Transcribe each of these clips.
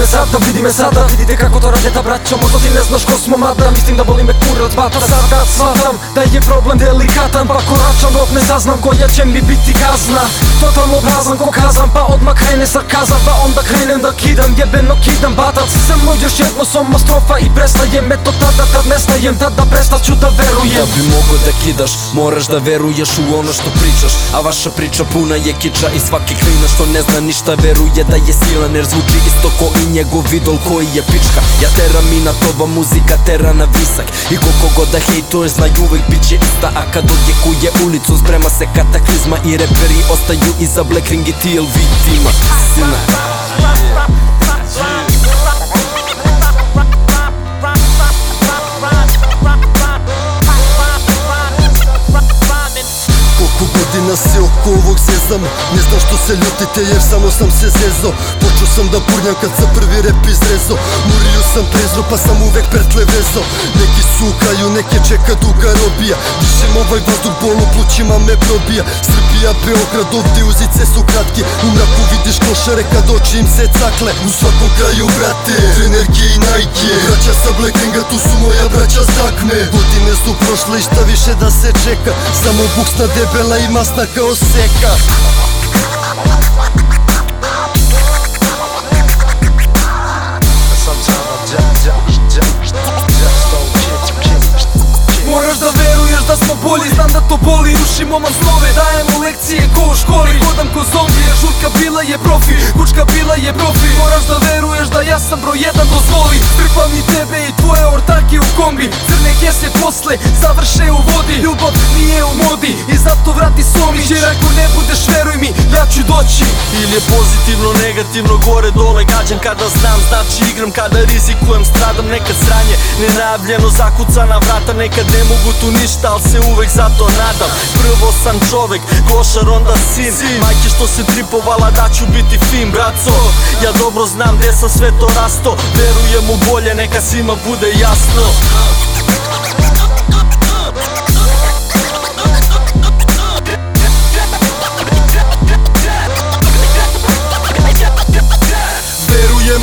видиме сата, да видиме сата да Видите како тоа раѓата браќа, можда ти не знаш ко смо мата Мислим да болиме кура од бата Сата сватам, да е проблем деликатан Па корачам но не зазнам која ќе ми бити казна. Тотално празан ко казам, па одма крене не da kidam Jebeno kidam batac. Samo još jedno soma strofa I prestaje me to tada Tad nestajem tada prestaću da verujem. Da bi mogo da kidaš, moraš da veruješ u ono što pričaš. A vaša priča puna je kiča i svaki klina što ne zna ništa veruje da je silan Jer zvuči isto ko i njegov idol koji je pička. Ja teram i na toba muzika tera na visak. I koliko god da hejtuješ znaju uvek bit će ista. A kad odjekuje ulicu sprema se kataklizma I reperi ostaju iza Black Ring i TLV tima. Sina godina se oko ovog zezam Ne znam što se ljutite jer samo sam se zezo. Počeo sam da purnjam kad sam prvi rep izrezo. Murio Сам трезво, па сам увек пред везо, Неки сукају, неки чека дуга робија. Дишем овај воздух, болу плучима ме пробија. Србија, Београд, овде узице су кратки. У мраку видиш кошаре, кад очи им се цакле У сваком крају, брате, тренерки и најки. Браќа са блекенга, ту су моја браќа стакме Године су прошле и шта више да се чека. Само буксна дебела и масна као сека. To boli, rušimo vam snove Dajemo lekcije ko u školi. Hodam ko zombi, jer žurka bila je profi Kučka bila je profi. Moraš da veruješ da ja sam broj jedan dozvoli Trpam i tebe i tvoje ortake u kombi. Crne kese posle završe u vodi. Ljubav nije u modi i zato vrati somić Jer ako ne budeš veruj ću doći. Ili je pozitivno, negativno, gore dole gađam Kada znam, znači igram, kada rizikujem Stradam nekad sranje, nenajavljeno Zakucana vrata, nekad ne mogu tu ništa Al se uvek zato nadam. Prvo sam čovek, košar onda sin. Majke što se tripovala da ću biti fin Braco, ja dobro znam gde sam sve to rasto Verujem u bolje, neka svima bude jasno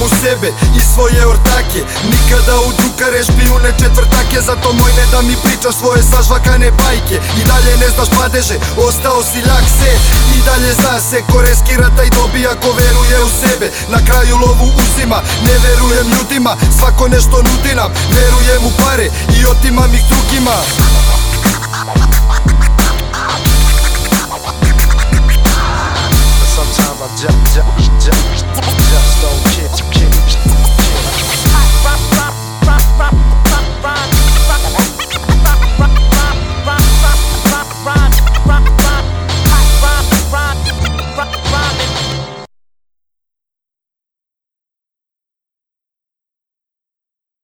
u sebe i svoje ortake. Nikada u drukare špijune četvrtake Zato moj ne da mi pričaš svoje sažvakane bajke. I dalje ne znaš padeže, ostao si lakse I dalje zna se ko reskira taj dobija ko veruje u sebe. Na kraju lovu uzima, ne verujem ljudima. Svako nešto nudi nam, verujem u pare i otimam ih drugima. Sometimes I just, just